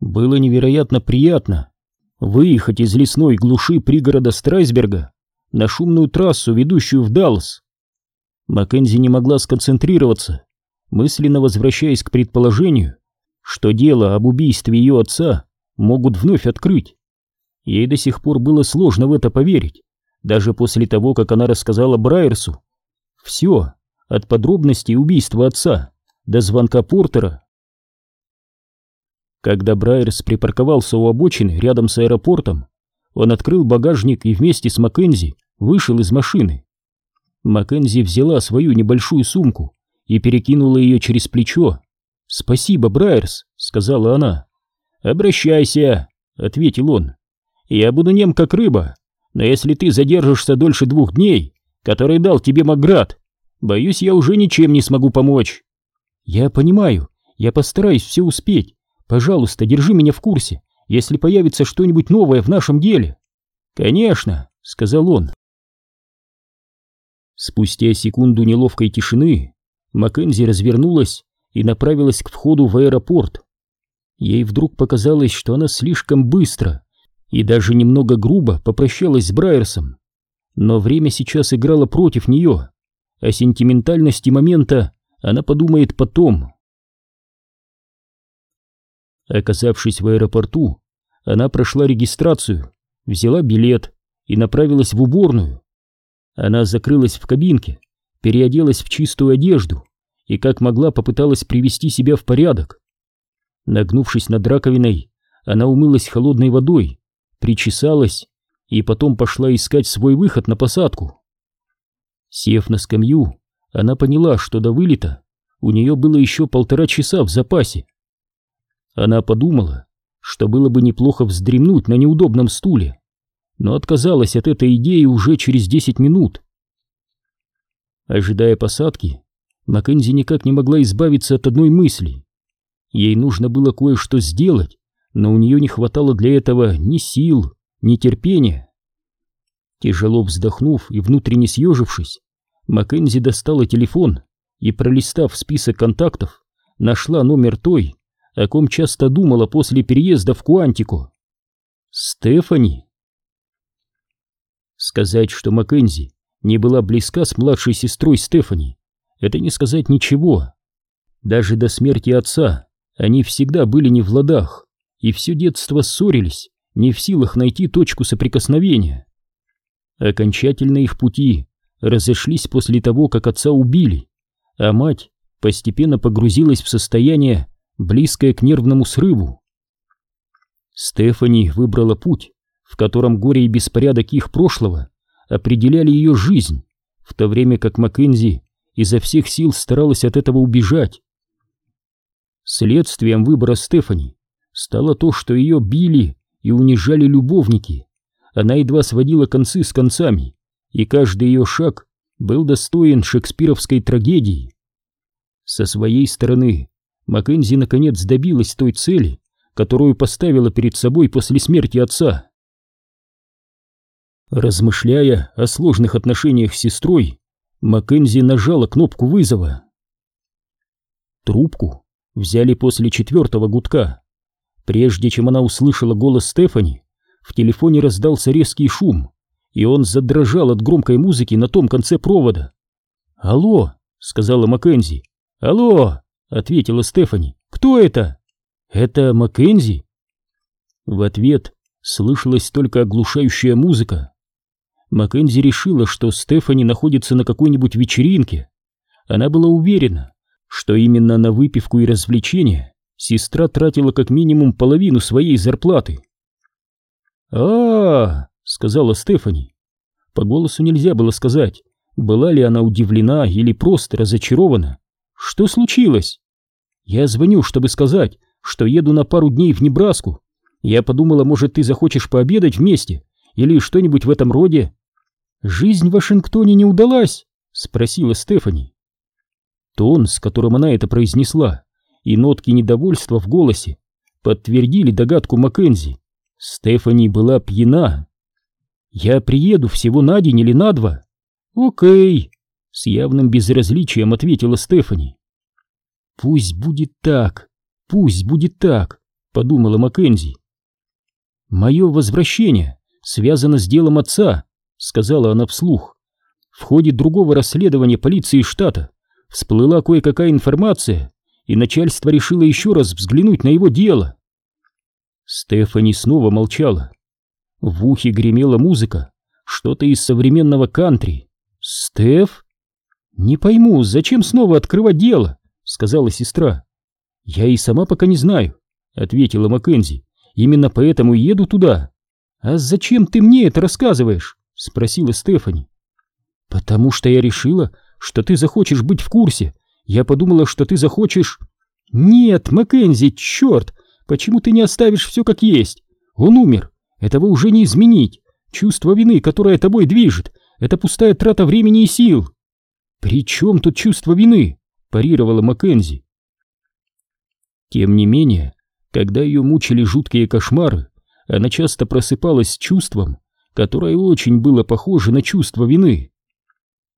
Было невероятно приятно выехать из лесной глуши пригорода Страйсберга на шумную трассу, ведущую в Даллас. Маккензи не могла сконцентрироваться, мысленно возвращаясь к предположению, что дело об убийстве ее отца могут вновь открыть. Ей до сих пор было сложно в это поверить, даже после того, как она рассказала Брайерсу. Все, от подробностей убийства отца до звонка Портера. Когда Брайерс припарковался у обочины рядом с аэропортом, он открыл багажник и вместе с Маккензи вышел из машины. Маккензи взяла свою небольшую сумку и перекинула ее через плечо. «Спасибо, Брайерс», — сказала она. «Обращайся», — ответил он. «Я буду нем как рыба, но если ты задержишься дольше двух дней, который дал тебе Маград, боюсь, я уже ничем не смогу помочь». «Я понимаю, я постараюсь все успеть. Пожалуйста, держи меня в курсе, если появится что-нибудь новое в нашем деле». «Конечно», — сказал он. Спустя секунду неловкой тишины Маккензи развернулась и направилась к входу в аэропорт. Ей вдруг показалось, что она слишком быстро и даже немного грубо попрощалась с Брайерсом. Но время сейчас играло против нее. О сентиментальности момента она подумает потом. Оказавшись в аэропорту, она прошла регистрацию, взяла билет и направилась в уборную. Она закрылась в кабинке, переоделась в чистую одежду и как могла попыталась привести себя в порядок. Нагнувшись над раковиной, она умылась холодной водой, причесалась и потом пошла искать свой выход на посадку. Сев на скамью, она поняла, что до вылета у нее было еще полтора часа в запасе. Она подумала, что было бы неплохо вздремнуть на неудобном стуле, но отказалась от этой идеи уже через десять минут. Ожидая посадки, Маккензи никак не могла избавиться от одной мысли. Ей нужно было кое-что сделать, но у нее не хватало для этого ни сил, ни терпения. Тяжело вздохнув и внутренне съежившись, Маккензи достала телефон и, пролистав список контактов, нашла номер той, о ком часто думала после переезда в Куантику. Стефани. Сказать, что Маккензи не была близка с младшей сестрой Стефани, это не сказать ничего. Даже до смерти отца они всегда были не в ладах, и все детство ссорились, не в силах найти точку соприкосновения. Окончательно их пути разошлись после того, как отца убили, а мать постепенно погрузилась в состояние, близкое к нервному срыву. Стефани выбрала путь, в котором горе и беспорядок их прошлого определяли ее жизнь, в то время как Маккензи изо всех сил старалась от этого убежать. Следствием выбора Стефани стало то, что ее били и унижали любовники. Она едва сводила концы с концами, и каждый ее шаг был достоин шекспировской трагедии. Со своей стороны Маккензи наконец добилась той цели, которую поставила перед собой после смерти отца. Размышляя о сложных отношениях с сестрой, Маккензи нажала кнопку вызова. Трубку взяли после четвертого гудка. Прежде чем она услышала голос Стефани, в телефоне раздался резкий шум, и он задрожал от громкой музыки на том конце провода. «Алло!» — сказала Маккензи. «Алло!» — ответила Стефани. «Кто это?» «Это Маккензи?» В ответ слышалась только оглушающая музыка. Маккензи решила, что Стефани находится на какой-нибудь вечеринке. Она была уверена, что именно на выпивку и развлечения сестра тратила как минимум половину своей зарплаты. а, -а, -а сказала Стефани. По голосу нельзя было сказать, была ли она удивлена или просто разочарована. «Что случилось?» «Я звоню, чтобы сказать, что еду на пару дней в Небраску. Я подумала, может, ты захочешь пообедать вместе или что-нибудь в этом роде». «Жизнь в Вашингтоне не удалась?» — спросила Стефани. Тон, с которым она это произнесла, и нотки недовольства в голосе подтвердили догадку Маккензи. Стефани была пьяна. «Я приеду всего на день или на два». «Окей», — с явным безразличием ответила Стефани. «Пусть будет так, пусть будет так», — подумала Маккензи. «Мое возвращение связано с делом отца», — сказала она вслух. «В ходе другого расследования полиции штата всплыла кое-какая информация, и начальство решило еще раз взглянуть на его дело». Стефани снова молчала. В ухе гремела музыка, что-то из современного кантри. «Стеф?» «Не пойму, зачем снова открывать дело?» — сказала сестра. «Я и сама пока не знаю», — ответила Маккензи. «Именно поэтому еду туда». «А зачем ты мне это рассказываешь?» — спросила Стефани. «Потому что я решила, что ты захочешь быть в курсе. Я подумала, что ты захочешь...» «Нет, Маккензи, черт! Почему ты не оставишь все как есть? Он умер. Этого уже не изменить. Чувство вины, которое тобой движет, это пустая трата времени и сил». «При чем тут чувство вины?» — парировала Маккензи. Тем не менее, когда ее мучили жуткие кошмары, она часто просыпалась с чувством, которое очень было похоже на чувство вины.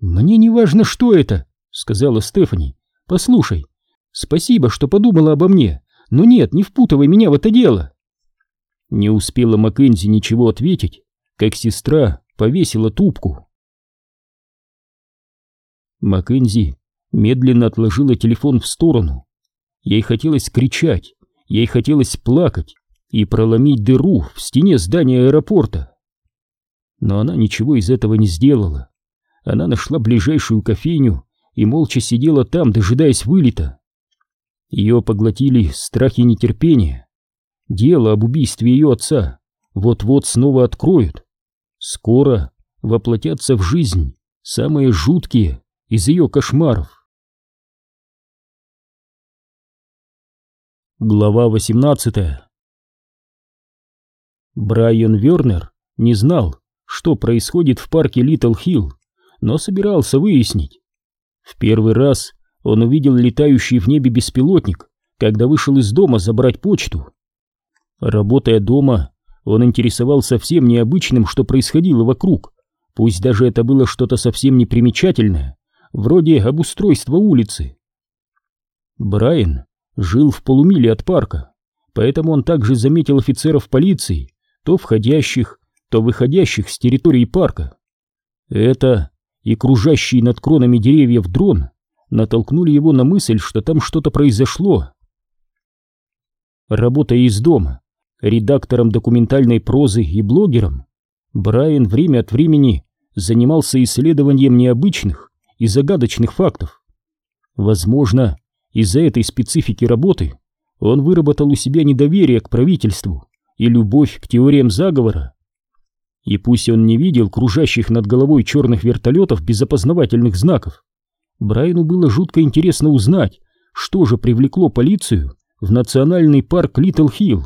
«Мне не важно, что это», — сказала Стефани. «Послушай, спасибо, что подумала обо мне, но нет, не впутывай меня в это дело». Не успела Маккензи ничего ответить, как сестра повесила трубку. Маккензи медленно отложила телефон в сторону. Ей хотелось кричать, ей хотелось плакать и проломить дыру в стене здания аэропорта. Но она ничего из этого не сделала. Она нашла ближайшую кофейню и молча сидела там, дожидаясь вылета. Ее поглотили страх и нетерпение. Дело об убийстве ее отца вот-вот снова откроют. Скоро воплотятся в жизнь самые жуткие из ее кошмаров. Глава 18 Брайан Вернер не знал, что происходит в парке Литл Хилл, но собирался выяснить. В первый раз он увидел летающий в небе беспилотник, когда вышел из дома забрать почту. Работая дома, он интересовался всем необычным, что происходило вокруг, пусть даже это было что-то совсем непримечательное, вроде обустройства улицы. Брайан жил в полумиле от парка, поэтому он также заметил офицеров полиции, то входящих, то выходящих с территории парка. Это и кружащий над кронами деревьев дрон натолкнули его на мысль, что там что-то произошло. Работая из дома, редактором документальной прозы и блогером, Брайан время от времени занимался исследованием необычных и загадочных фактов. Возможно, из-за этой специфики работы он выработал у себя недоверие к правительству и любовь к теориям заговора. И пусть он не видел кружащих над головой черных вертолетов без опознавательных знаков, Брайану было жутко интересно узнать, что же привлекло полицию в национальный парк Литл Хилл.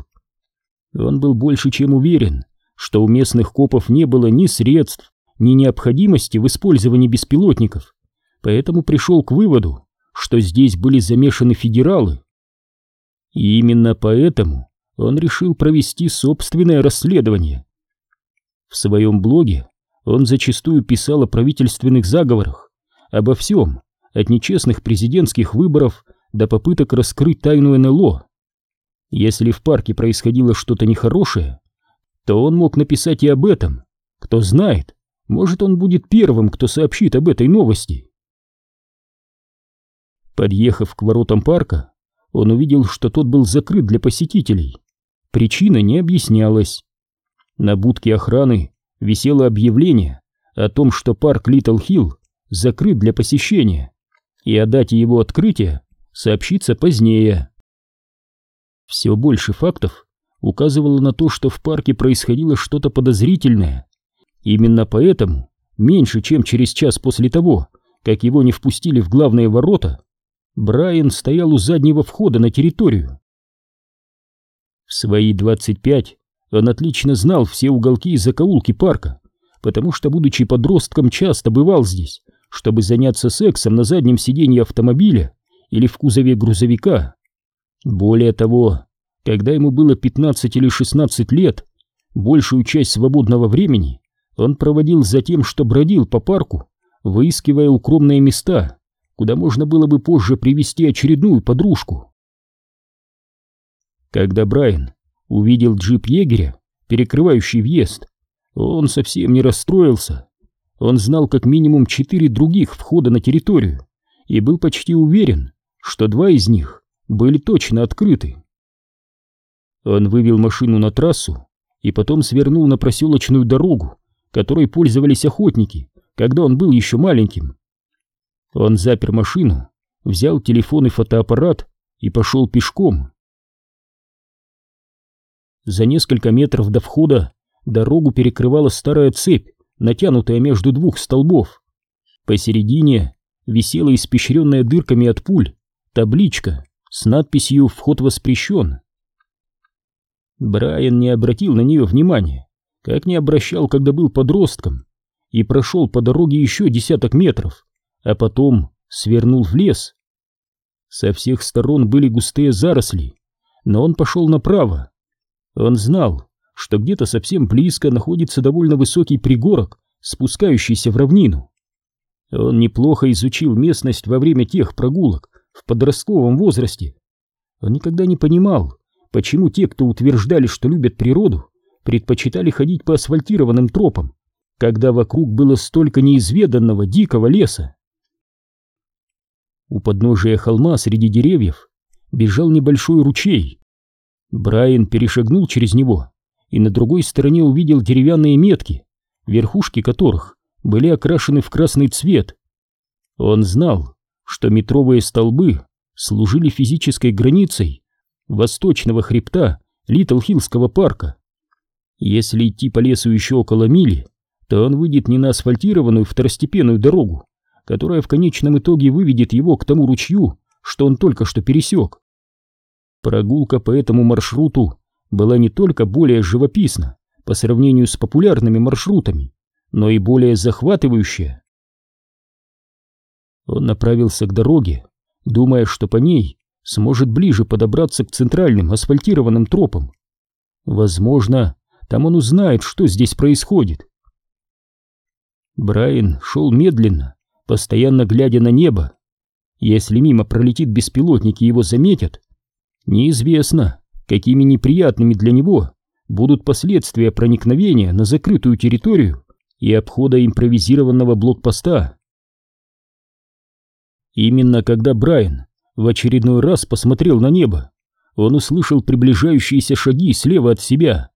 Он был больше чем уверен, что у местных копов не было ни средств, ни необходимости в использовании беспилотников, поэтому пришел к выводу, что здесь были замешаны федералы. И именно поэтому он решил провести собственное расследование. В своем блоге он зачастую писал о правительственных заговорах, обо всем, от нечестных президентских выборов до попыток раскрыть тайну НЛО. Если в парке происходило что-то нехорошее, то он мог написать и об этом. Кто знает, может он будет первым, кто сообщит об этой новости. Подъехав к воротам парка, он увидел, что тот был закрыт для посетителей. Причина не объяснялась. На будке охраны висело объявление о том, что парк Литл Хилл закрыт для посещения, и о дате его открытия сообщится позднее. Все больше фактов указывало на то, что в парке происходило что-то подозрительное. Именно поэтому, меньше чем через час после того, как его не впустили в главные ворота, Брайан стоял у заднего входа на территорию. В свои 25 он отлично знал все уголки и закоулки парка, потому что, будучи подростком, часто бывал здесь, чтобы заняться сексом на заднем сиденье автомобиля или в кузове грузовика. Более того, когда ему было 15 или 16 лет, большую часть свободного времени он проводил за тем, что бродил по парку, выискивая укромные места, куда можно было бы позже привести очередную подружку. Когда Брайан увидел джип егеря, перекрывающий въезд, он совсем не расстроился. Он знал как минимум четыре других входа на территорию и был почти уверен, что два из них были точно открыты. Он вывел машину на трассу и потом свернул на проселочную дорогу, которой пользовались охотники, когда он был еще маленьким. Он запер машину, взял телефон и фотоаппарат и пошел пешком. За несколько метров до входа дорогу перекрывала старая цепь, натянутая между двух столбов. Посередине висела испещренная дырками от пуль табличка с надписью «Вход воспрещен». Брайан не обратил на нее внимания, как не обращал, когда был подростком, и прошел по дороге еще десяток метров, а потом свернул в лес. Со всех сторон были густые заросли, но он пошел направо. Он знал, что где-то совсем близко находится довольно высокий пригорок, спускающийся в равнину. Он неплохо изучил местность во время тех прогулок в подростковом возрасте. Он никогда не понимал, почему те, кто утверждали, что любят природу, предпочитали ходить по асфальтированным тропам, когда вокруг было столько неизведанного дикого леса. У подножия холма среди деревьев бежал небольшой ручей. Брайан перешагнул через него и на другой стороне увидел деревянные метки, верхушки которых были окрашены в красный цвет. Он знал, что метровые столбы служили физической границей восточного хребта Литлхиллского парка. Если идти по лесу еще около мили, то он выйдет не на асфальтированную второстепенную дорогу, которая в конечном итоге выведет его к тому ручью, что он только что пересек. Прогулка по этому маршруту была не только более живописна по сравнению с популярными маршрутами, но и более захватывающая. Он направился к дороге, думая, что по ней сможет ближе подобраться к центральным асфальтированным тропам. Возможно, там он узнает, что здесь происходит. Брайан шел медленно, постоянно глядя на небо. Если мимо пролетит беспилотник и его заметят, неизвестно, какими неприятными для него будут последствия проникновения на закрытую территорию и обхода импровизированного блокпоста. Именно когда Брайан в очередной раз посмотрел на небо, он услышал приближающиеся шаги слева от себя.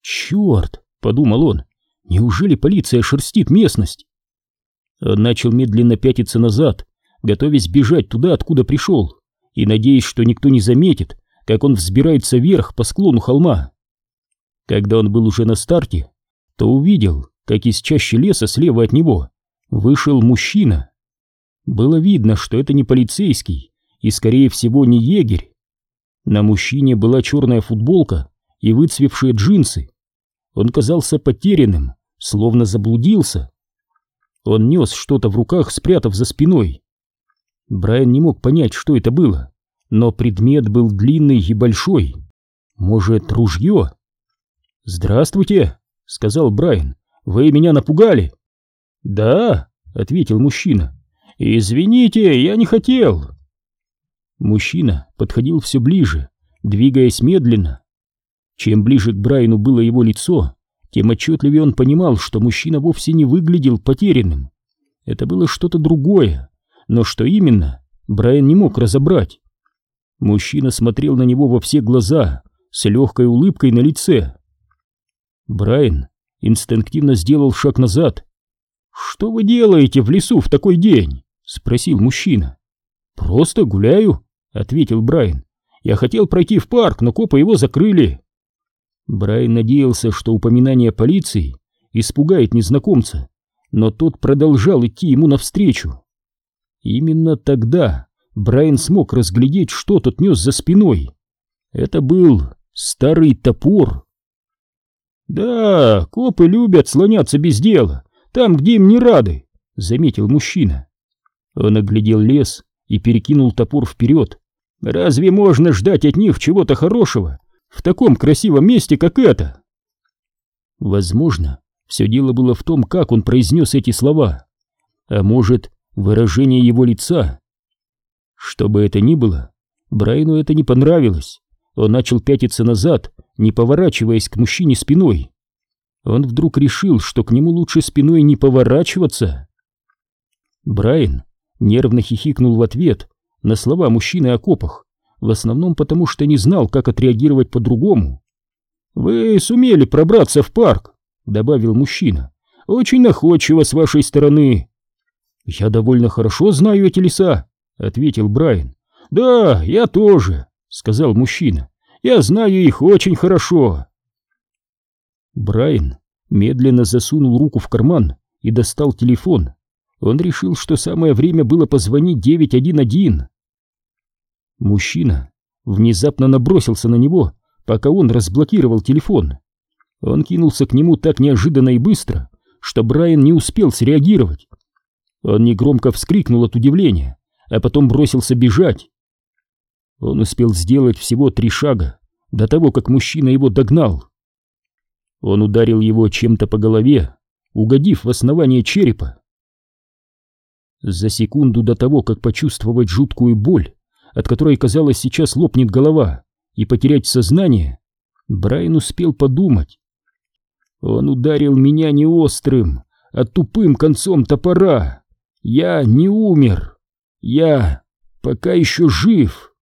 «Черт!» — подумал он. «Неужели полиция шерстит местность?» Он начал медленно пятиться назад, готовясь бежать туда, откуда пришел, и надеясь, что никто не заметит, как он взбирается вверх по склону холма. Когда он был уже на старте, то увидел, как из чащи леса слева от него вышел мужчина. Было видно, что это не полицейский и, скорее всего, не егерь. На мужчине была черная футболка и выцвевшие джинсы. Он казался потерянным, словно заблудился. Он нес что-то в руках, спрятав за спиной. Брайан не мог понять, что это было, но предмет был длинный и большой. Может, ружье? «Здравствуйте», — сказал Брайан. «Вы меня напугали?» «Да», — ответил мужчина. «Извините, я не хотел». Мужчина подходил все ближе, двигаясь медленно. Чем ближе к Брайану было его лицо, тем отчетливее он понимал, что мужчина вовсе не выглядел потерянным. Это было что-то другое, но что именно, Брайан не мог разобрать. Мужчина смотрел на него во все глаза, с легкой улыбкой на лице. Брайан инстинктивно сделал шаг назад. «Что вы делаете в лесу в такой день?» — спросил мужчина. «Просто гуляю», — ответил Брайан. «Я хотел пройти в парк, но копы его закрыли». Брайан надеялся, что упоминание полиции испугает незнакомца, но тот продолжал идти ему навстречу. Именно тогда Брайан смог разглядеть, что тот нес за спиной. Это был старый топор. «Да, копы любят слоняться без дела, там, где им не рады», — заметил мужчина. Он оглядел лес и перекинул топор вперед. «Разве можно ждать от них чего-то хорошего в таком красивом месте, как это?» Возможно, все дело было в том, как он произнес эти слова. А может, выражение его лица. Что бы это ни было, Брайну это не понравилось. Он начал пятиться назад, не поворачиваясь к мужчине спиной. Он вдруг решил, что к нему лучше спиной не поворачиваться. Брайан нервно хихикнул в ответ на слова мужчины о копах, в основном потому, что не знал, как отреагировать по-другому. «Вы сумели пробраться в парк», — добавил мужчина. «Очень находчиво с вашей стороны». «Я довольно хорошо знаю эти леса», — ответил Брайан. «Да, я тоже», — сказал мужчина. «Я знаю их очень хорошо». Брайан медленно засунул руку в карман и достал телефон. Он решил, что самое время было позвонить 911. Мужчина внезапно набросился на него, пока он разблокировал телефон. Он кинулся к нему так неожиданно и быстро, что Брайан не успел среагировать. Он негромко вскрикнул от удивления, а потом бросился бежать. Он успел сделать всего три шага до того, как мужчина его догнал. Он ударил его чем-то по голове, угодив в основание черепа. За секунду до того, как почувствовать жуткую боль, от которой, казалось, сейчас лопнет голова, и потерять сознание, Брайан успел подумать. Он ударил меня не острым, а тупым концом топора. Я не умер. Я пока еще жив.